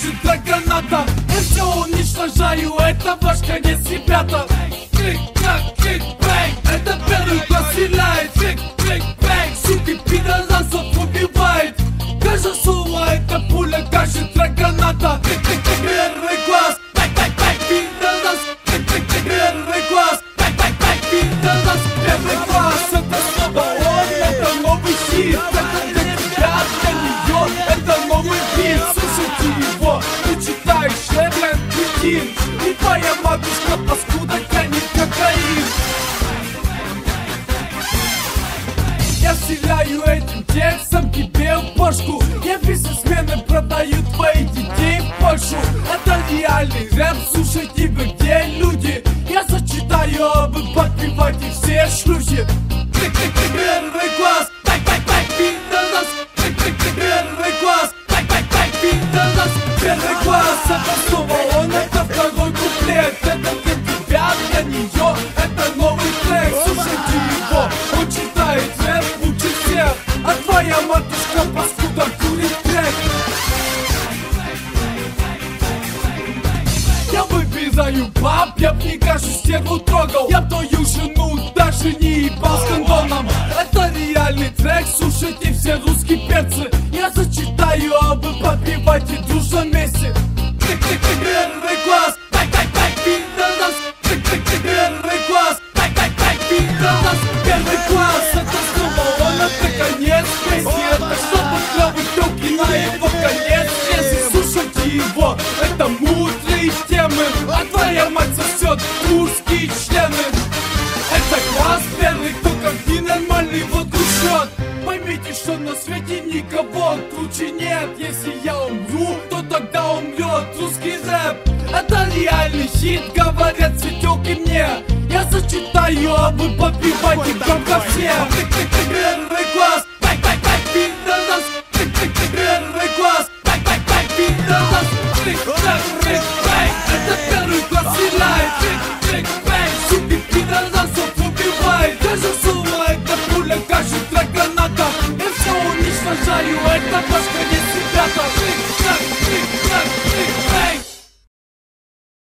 Rzuca granata Esse уничтожаю Это ваш конец, ребята Клик-клак, клик-бэнг Это первый класс стреляет Клик-клик-бэнг Суки пидорасов убивает Каждое слово это пуля Каждый трек граната Клик-клик-клик Первый класс Бэнг-бэнг-бэнг Пидорас Клик-клик-клик Первый класс Бэнг-бэнг-бэнг Пидорас Первый класс стреляю этим текстом тебе в башку. Я бизнесмены продаю твоих детей в Польшу? Это реальный рэп, слушайте вы где люди? Я зачитаю, а вы подпевайте все шлюхи выбираю баб, я б не кажу стерву трогал. Я б твою жену даже не ебал с кондоном. Это реальный трек, слушайте все русские перцы. Я зачитаю, а вы подпевайте дружно вместе. Click-click-click, первый класс. Bang-bang-bang, пидорас Click-click-click, первый класс. Bang-bang-bang, пидорас Первый класс, это снова он, это конец песни Это чтобы клёвые тёлки на его конец круче нет? Если я умру, то тогда умрет русский рэп. Это реальный хит, говорят все тёлки мне. Я зачитаю, а вы подпевайте громко все Первый класс, bang-bang-bang, пидорас первый класс, bang-bang-bang, пидорас